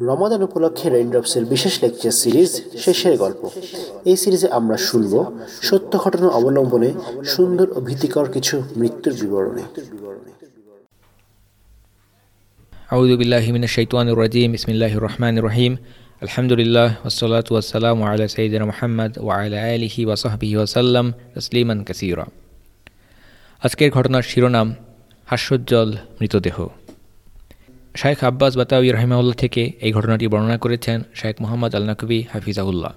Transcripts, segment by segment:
রমাদান উপলক্ষে রেইনড্রপসের বিশেষ lecture series শেষের গল্প। এই সিরিজে আমরা শুনব সত্য ঘটনা অবলম্বনে সুন্দর ও ভীতিকর কিছু মৃত্যুর বিবরণে। আউযু বিল্লাহি মিনাশ শাইতানির রাজিম, বিসমিল্লাহির রহমানির রহিম। আলহামদুলিল্লাহ والصلاه والسلام على سيدنا محمد وعلى اله وصحبه وسلم সাহবিহি كثيرا আজকের ঘটনার শিরোনাম, হাস্যোজ্জ্বল মৃতদেহ। শায়েখ আব্বাস বাতাউই রহিমাউল্লাহ থেকে এই ঘটনাটি বর্ণনা করেছেন শায়েখ মোহাম্মদ আল নকবি হাফিজাউল্লাহ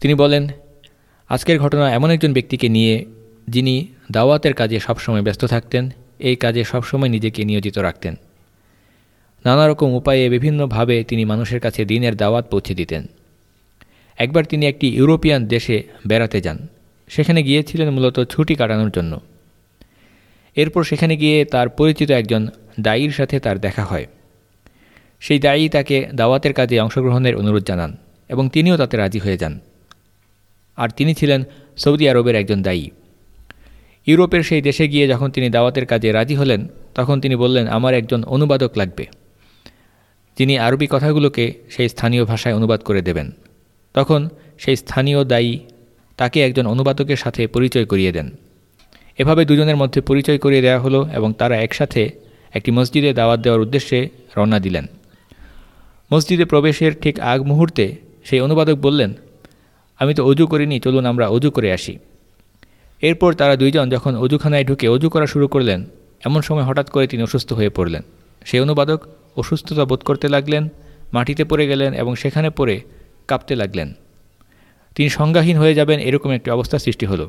তিনি বলেন, আজকের ঘটনা এমন একজন ব্যক্তিকে নিয়ে যিনি দাওয়াতের কাজে সবসময় ব্যস্ত থাকতেন, এই কাজে সবসময় নিজেকে নিয়োজিত রাখতেন। নানা রকম উপায়ে বিভিন্নভাবে তিনি মানুষের কাছে দিনের দাওয়াত পৌঁছে দিতেন। একবার তিনি একটি ইউরোপিয়ান দেশে বেড়াতে যান। সেখানে গিয়েছিলেন মূলত ছুটি কাটানোর জন্য। এরপর সেখানে গিয়ে তার পরিচিত একজন দায়ীর সাথে তার দেখা হয়। সেই দায়ী তাকে দাওয়াতের কাজে অংশগ্রহণের অনুরোধ জানান এবং তিনিও তাতে রাজি হয়ে যান। আর তিনি ছিলেন সৌদি আরবের একজন দায়ী। ইউরোপের সেই দেশে গিয়ে যখন তিনি দাওয়াতের কাজে রাজি হলেন, তখন তিনি বললেন, আমার একজন অনুবাদক লাগবে। যিনি আরবি কথাগুলোকে সেই স্থানীয় ভাষায় অনুবাদ করে দেবেন। তখন সেই স্থানীয় দায়ী তাকে একজন অনুবাদকের সাথে পরিচয় করিয়ে দেন। এভাবে দুজনের মধ্যে পরিচয় করিয়ে দেওয়া হলো এবং তারা একসাথে একটি মসজিদে দাওয়াত দেওয়ার উদ্দেশ্যে রওনা দিলেন। মসজিদে প্রবেশের ঠিক আগ মুহূর্তে সেই অনুবাদক বললেন, আমি তো অজু করিনি, চলুন আমরা অজু করে আসি। এরপর তারা দুইজন যখন অজুখানায় ঢুকে অজু করা শুরু করলেন, এমন সময় হঠাৎ করে তিনি অসুস্থ হয়ে পড়লেন। সেই অনুবাদক অসুস্থতা বোধ করতে লাগলেন, মাটিতে পড়ে গেলেন এবং সেখানে পড়ে কাঁপতে লাগলেন। তিনি সংজ্ঞাহীন হয়ে যাবেন এরকম একটি অবস্থা সৃষ্টি হলো।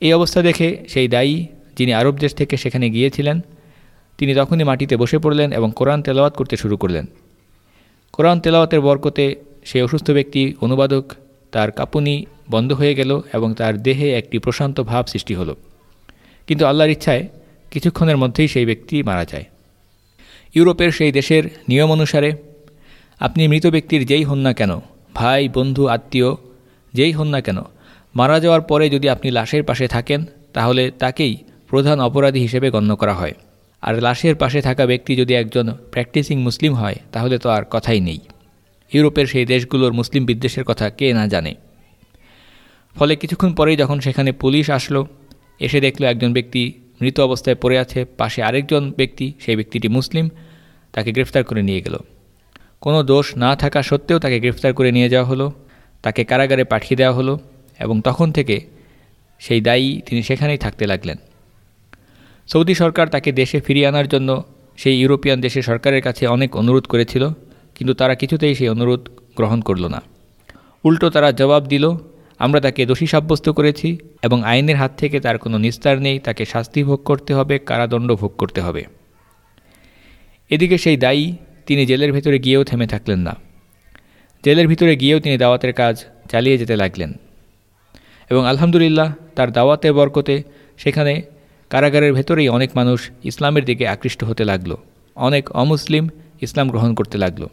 এই অবস্থা দেখে সেই দায়ী, যিনি আরব দেশ থেকে সেখানে গিয়েছিলেন তিনি তখনই মাটিতে বসে পড়লেন এবং কোরআন তেলাওয়াত করতে শুরু করলেন। কোরআন তেলাওয়াতের বরকতে সেই অসুস্থ ব্যক্তি অনুবাদক, তার কাঁপুনি বন্ধ হয়ে গেল এবং তার দেহে একটি প্রশান্ত ভাব সৃষ্টি হলো। কিন্তু আল্লাহর ইচ্ছায় কিছুক্ষণের মধ্যেই সেই ব্যক্তি মারা যায়। ইউরোপের সেই দেশের নিয়ম অনুসারে, আপনি মৃত ব্যক্তির যেই হন না কেন, ভাই, বন্ধু, আত্মীয়, যেই হন না কেন, মারা যাওয়ার পরে যদি আপনি লাশের পাশে থাকেন, তাহলে তাকেই প্রধান অপরাধী হিসেবে গণ্য করা হয়। আর লাশের পাশে থাকা ব্যক্তি যদি একজন প্র্যাকটিসিং মুসলিম হয়, তাহলে তো আর কথাই নেই। ইউরোপের সেই দেশগুলোর মুসলিম বিদ্বেষের কথা কে না জানে। ফলে কিছুক্ষণ পরেই যখন সেখানে পুলিশ আসলো, এসে দেখল একজন ব্যক্তি মৃত অবস্থায় পড়ে আছে, পাশে আরেকজন ব্যক্তি, সেই ব্যক্তিটি মুসলিম, তাকে গ্রেফতার করে নিয়ে গেল। কোনো দোষ না থাকা সত্ত্বেও তাকে গ্রেফতার করে নিয়ে যাওয়া হলো, তাকে কারাগারে পাঠিয়ে দেওয়া হলো, এবং তখন থেকে সেই দায়ী তিনি সেখানেই থাকতে লাগলেন। সৌদি সরকার তাকে দেশে ফিরিয়ে আনার জন্য সেই ইউরোপিয়ান দেশের সরকারের কাছে অনেক অনুরোধ করেছিল, কিন্তু তারা কিছুতেই সেই অনুরোধ গ্রহণ করল না। উল্টো তারা জবাব দিল, আমরা তাকে দোষী সাব্যস্ত করেছি এবং আইনের হাত থেকে তার কোনো নিস্তার নেই, তাকে শাস্তি ভোগ করতে হবে, কারাদণ্ড ভোগ করতে হবে। এদিকে সেই দায়ী তিনি জেলের ভেতরে গিয়েও থেমে থাকলেন না। জেলের ভিতরে গিয়েও তিনি দাওয়াতের কাজ চালিয়ে যেতে লাগলেন এবং আলহামদুলিল্লাহ তার দাওয়াতের বরকতে সেখানে কারাগারের ভেতরেই অনেক মানুষ ইসলামের দিকে আকৃষ্ট হতে লাগল। অনেক অমুসলিম ইসলাম গ্রহণ করতে লাগল।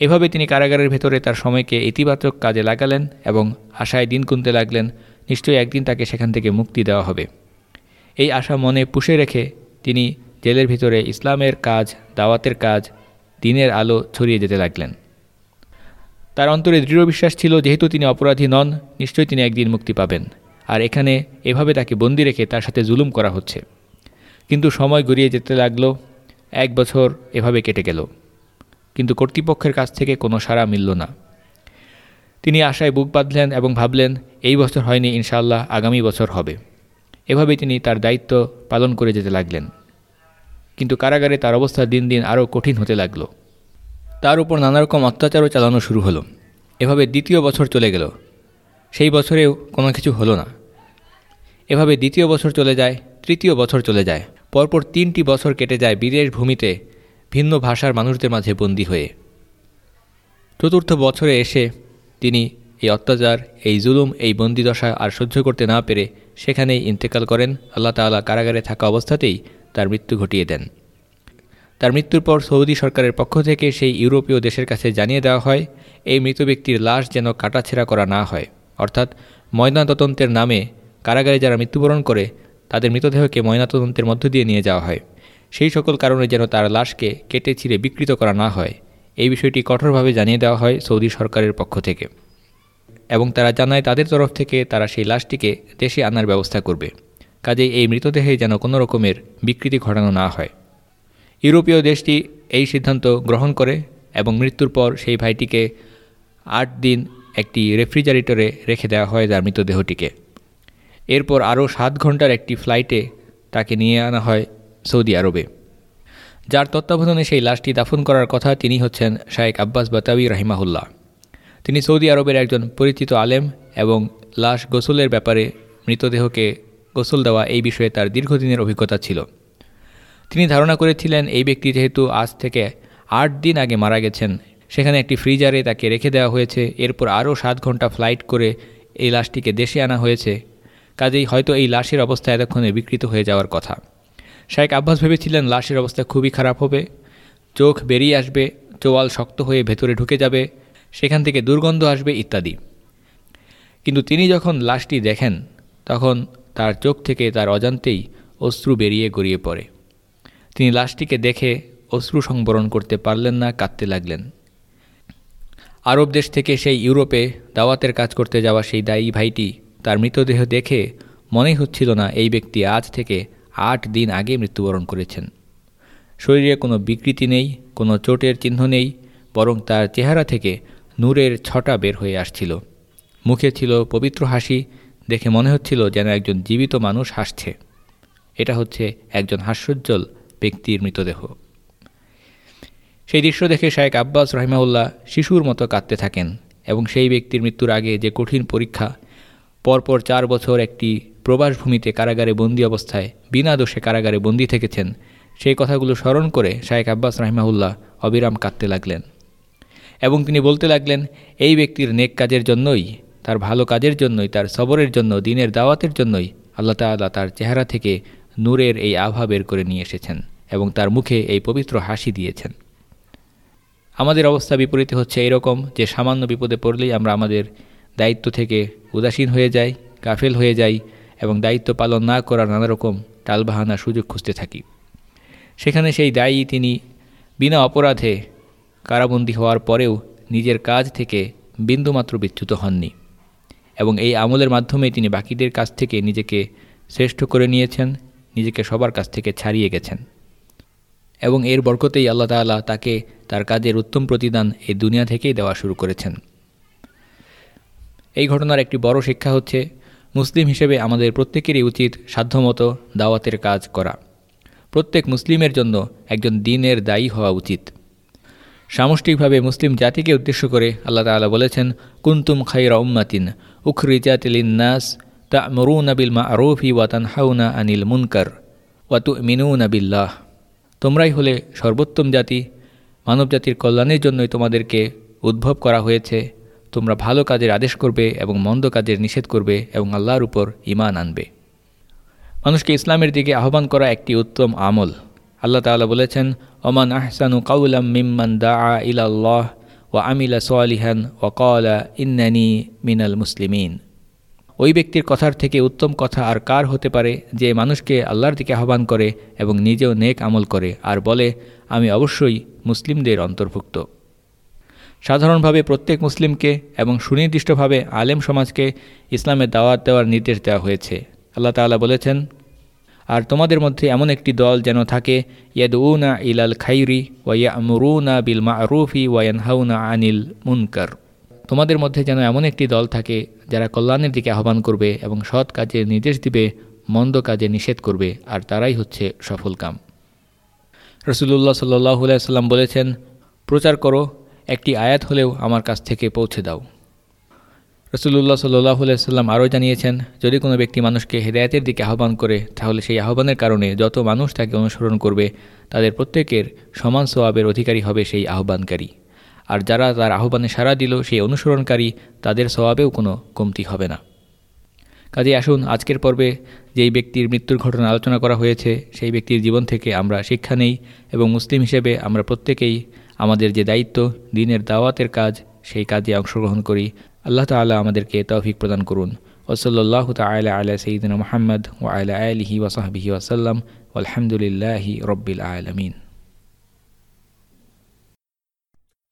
এভাবে তিনি কারাগারের ভেতরে তার সময়কে ইতিবাচক কাজে লাগালেন এবং আশায় দিন গুনতে লাগলেন, নিশ্চয়ই একদিন তাকে সেখান থেকে মুক্তি দেওয়া হবে। এই আশা মনে পুষে রেখে তিনি জেলের ভিতরে ইসলামের কাজ, দাওয়াতের কাজ, দিনের আলো ছড়িয়ে যেতে লাগলেন। তার অন্তরে দৃঢ় বিশ্বাস ছিল, যেহেতু তিনি অপরাধী নন, নিশ্চয়ই তিনি একদিন মুক্তি পাবেন। আর এখানে এভাবে তাকে বন্দি রেখে তার সাথে জুলুম করা হচ্ছে। কিন্তু সময় গড়িয়ে যেতে লাগল, এক বছর এভাবে কেটে গেল। কিন্তু কর্তৃপক্ষের কাছ থেকে কোনো সাড়া মিলল না। তিনি আশায় বুক বাঁধলেন এবং ভাবলেন, এই বছর হয়নি ইনশাল্লাহ আগামী বছর হবে। এভাবে তিনি তার দায়িত্ব পালন করে যেতে লাগলেন। কিন্তু কারাগারে তার অবস্থা দিন দিন আরও কঠিন হতে লাগল। তার উপর নানারকম অত্যাচারও চালানো শুরু হলো। এভাবে দ্বিতীয় বছর চলে গেল। সেই বছরেও কোনো কিছু হলো না। এভাবে দ্বিতীয় বছর চলে যায়, তৃতীয় বছর চলে যায়। পরপর তিনটি বছর কেটে যায় বিদেশ ভূমিতে ভিন্ন ভাষার মানুষদের মাঝে বন্দী হয়ে। চতুর্থ বছরে এসে তিনি এই অত্যাচার, এই জুলুম, এই বন্দিদশা আর সহ্য করতে না পেরে সেখানেই ইন্তেকাল করেন। আল্লাহ তালা কারাগারে থাকা অবস্থাতেই তার মৃত্যু ঘটিয়ে দেন। তার মৃত্যুর পর সৌদি সরকারের পক্ষ থেকে সেই ইউরোপীয় দেশের কাছে জানিয়ে দেওয়া হয়, এই মৃত ব্যক্তির লাশ যেন কাটাছেড়া করা না হয়। অর্থাৎ ময়নাতদন্তের নামে কারাগারে যারা মৃত্যুবরণ করে, তাদের মৃতদেহকে ময়নাতদন্তের মধ্য দিয়ে নিয়ে যাওয়া হয়। সেই সকল কারণে যেন তার লাশকে কেটে ছিঁড়ে বিকৃত করা না হয়, এই বিষয়টি কঠোরভাবে জানিয়ে দেওয়া হয় সৌদি সরকারের পক্ষ থেকে। এবং তারা জানায় তাদের তরফ থেকে তারা সেই লাশটিকে দেশে আনার ব্যবস্থা করবে। কাজেই এই মৃতদেহে যেন কোনো রকমের বিকৃতি ঘটানো না হয়। ইউরোপীয় দেশটি এই সিদ্ধান্ত গ্রহণ করে এবং মৃত্যুর পর সেই ভাইটিকে আট দিন একটি রেফ্রিজারেটরে রেখে দেওয়া হয় তার মৃতদেহটিকে। এরপর আরও সাত ঘণ্টার একটি ফ্লাইটে তাকে নিয়ে আনা হয় সৌদি আরবে। যার তত্ত্বাবধানে সেই লাশটি দাফন করার কথা তিনি হচ্ছেন শায়েক আব্বাস বাতাবি রাহিমাহুল্লাহ। তিনি সৌদি আরবের একজন পরিচিত আলেম এবং লাশ গোসলের ব্যাপারে মৃতদেহকে গোসল দেওয়া এই বিষয়ে তার দীর্ঘদিনের অভিজ্ঞতা ছিল। তিনি ধারণা করেছিলেন এই ব্যক্তি যেহেতু আজ থেকে আট দিন আগে মারা গেছেন সেখানে একটি ফ্রিজারে তাকে রেখে দেওয়া হয়েছে। এরপর আরও সাত ঘণ্টা ফ্লাইট করে এই লাশটিকে দেশে আনা হয়েছে। কাজেই হয়তো এই লাশের অবস্থা এতক্ষণে বিকৃত হয়ে যাওয়ার কথা। শায়েক আব্বাস ভেবেছিলেন লাশের অবস্থা খুবই খারাপ হবে। চোখ বেরিয়ে আসবে, চোয়াল শক্ত হয়ে ভেতরে ঢুকে যাবে, সেখান থেকে দুর্গন্ধ আসবে ইত্যাদি। কিন্তু তিনি যখন লাশটি দেখেন, তখন তার চোখ থেকে তার অজান্তেই অশ্রু বেরিয়ে গড়িয়ে পড়ে। তিনি লাশটিকে দেখে অশ্রু সংবরণ করতে পারলেন না, কাঁদতে লাগলেন। আরব দেশ থেকে সেই ইউরোপে দাওয়াতের কাজ করতে যাওয়া সেই দায়ী ভাইটি তার মৃতদেহ দেখে মনেই হচ্ছিল না এই ব্যক্তি আজ থেকে আট দিন আগে মৃত্যুবরণ করেছেন। শরীরে কোনো বিকৃতি নেই, কোনো চোটের চিহ্ন নেই, বরং তার চেহারা থেকে নূরের ছটা বের হয়ে আসছিল। মুখে ছিল পবিত্র হাসি, দেখে মনে হচ্ছিল যেন একজন জীবিত মানুষ হাসছে। এটা হচ্ছে একজন হাস্যোজ্জ্বল ব্যক্তির মৃতদেহ। সেই দৃশ্য দেখে শায়েক আব্বাস রহিমাউল্লাহ শিশুর মতো কাঁদতে থাকেন এবং সেই ব্যক্তির মৃত্যুর আগে যে কঠিন পরীক্ষা, পরপর চার বছর একটি প্রবাসভূমিতে কারাগারে বন্দি অবস্থায়, বিনা দোষে কারাগারে বন্দি থেকেছেন, সেই কথাগুলো স্মরণ করে শায়েক আব্বাস রাহিমাহুল্লাহ অবিরাম কাঁদতে লাগলেন। এবং তিনি বলতে লাগলেন, এই ব্যক্তির নেক কাজের জন্যই, তার ভালো কাজের জন্যই, তার সবরের জন্য, দিনের দাওয়াতের জন্যই আল্লাহ তাল্লাহ তার চেহারা থেকে নূরের এই আভা বের করে নিয়ে এসেছেন এবং তার মুখে এই পবিত্র হাসি দিয়েছেন। আমাদের অবস্থা বিপরীতে হচ্ছে এরকম যে সামান্য বিপদে পড়লেই আমরা আমাদের দায়িত্ব থেকে উদাসীন হয়ে যাই, গাফেল হয়ে যাই এবং দায়িত্ব পালন না করার নানা রকম টালবাহানা সুযোগ খুঁজতে থাকি। সেখানে সেই দায়ী তিনি বিনা অপরাধে কারাবন্দী হওয়ার পরেও নিজের কাজ থেকে বিন্দুমাত্র বিচ্যুত হননি এবং এই আমলের মাধ্যমে তিনি বাকিদের কাছ থেকে নিজেকে শ্রেষ্ঠ করে নিয়েছেন, নিজেকে সবার কাছ থেকে ছাড়িয়ে গেছেন। এবং এর বরকতেই আল্লাহ তালা তাকে তার কাজের উত্তম প্রতিদান এই দুনিয়া থেকেই দেওয়া শুরু করেছেন। এই ঘটনার একটি বড় শিক্ষা হচ্ছে মুসলিম হিসেবে আমাদের প্রত্যেকেরই উচিত সাধ্যমতো দাওয়াতের কাজ করা। প্রত্যেক মুসলিমের জন্য একজন দিনের দায়ী হওয়া উচিত। সামষ্টিকভাবে মুসলিম জাতিকে উদ্দেশ্য করে আল্লাহ তালা বলেছেন, কুন্তুম খাইরা উম্মাতিন উখরিজাতিলিন নাস তা মরুন আবিল মা আরফি ওয়াতান হাউনা আনিল মুনকার ওয়াতু মিনুন আবিল্লাহ তোমরাই হলে সর্বোত্তম জাতি। মানবজাতির কল্যাণের জন্যই তোমাদেরকে উদ্ভব করা হয়েছে। তোমরা ভালো কাজের আদেশ করবে এবং মন্দ কাজের নিষেধ করবে এবং আল্লাহর উপর ইমান আনবে। মানুষকে ইসলামের দিকে আহ্বান করা একটি উত্তম আমল। আল্লাহ তালা বলেছেন, ওমান আহসানু কাউলাম মিম্মান দা আ ইলাল্লাহ ও আমিলা সোয়ালিহান ও কলা ইন্নানি মিনাল মুসলিমিন। ওই ব্যক্তির কথার থেকে উত্তম কথা আর কার হতে পারে যে মানুষকে আল্লাহর দিকে আহ্বান করে এবং নিজেও নেক আমল করে আর বলে, আমি অবশ্যই মুসলিমদের অন্তর্ভুক্ত সাধারণভাবে প্রত্যেক মুসলিমকে এবং সুনির্দিষ্টভাবে আলেম সমাজকে ইসলামের দাওয়াত দেওয়ার নির্দেশ দেওয়া হয়েছে। আল্লাহ তালা বলেছেন, আর তোমাদের মধ্যে এমন একটি দল যেন থাকে, ইয়াদউনা ইলাল খাইরি ওয়া আমরুনা বিল মা মারুফি ওয়ানহাউনা আনিল মুনকার তোমাদের মধ্যে যেন এমন একটি দল থাকে যারা কল্যাণের দিকে আহ্বান করবে এবং সৎ কাজের নির্দেশ দিবে, মন্দ কাজে নিষেধ করবে, আর তারাই হচ্ছে সফল কাম। রসুল্লাহ সাল্লাহ সাল্লাম বলেছেন, প্রচার করো, একটি আয়াত হলেও আমার কাছ থেকে পৌঁছে দাও। রসুল্লাহ সাল্লাহ সাল্লাম আরও জানিয়েছেন, যদি কোনো ব্যক্তি মানুষকে হেদায়তের দিকে আহ্বান করে, তাহলে সেই আহ্বানের কারণে যত মানুষ তাকে অনুসরণ করবে, তাদের প্রত্যেকের সমান সোয়াবের অধিকারী হবে সেই আহ্বানকারী। আর যারা তার আহ্বানে সাড়া দিল সেই অনুসরণকারী, তাদের স্বভাবেও কোনো কমতি হবে না। কাজে আসুন, আজকের পর্বে যেই ব্যক্তির মৃত্যুর ঘটনা আলোচনা করা হয়েছে, সেই ব্যক্তির জীবন থেকে আমরা শিক্ষা নেই এবং মুসলিম হিসেবে আমরা প্রত্যেকেই আমাদের যে দায়িত্ব, দিনের দাওয়াতের কাজ, সেই কাজে অংশগ্রহণ করি। আল্লাহ তালা আমাদেরকে তৌফিক প্রদান করুন। ওসল্লাহ তালা আলা সঈদিন মোহাম্মদ ও আলা আলহি ওসাহবিহি ওসাল্লাম আলহামদুলিল্লাহি রব্বিল আলমিন।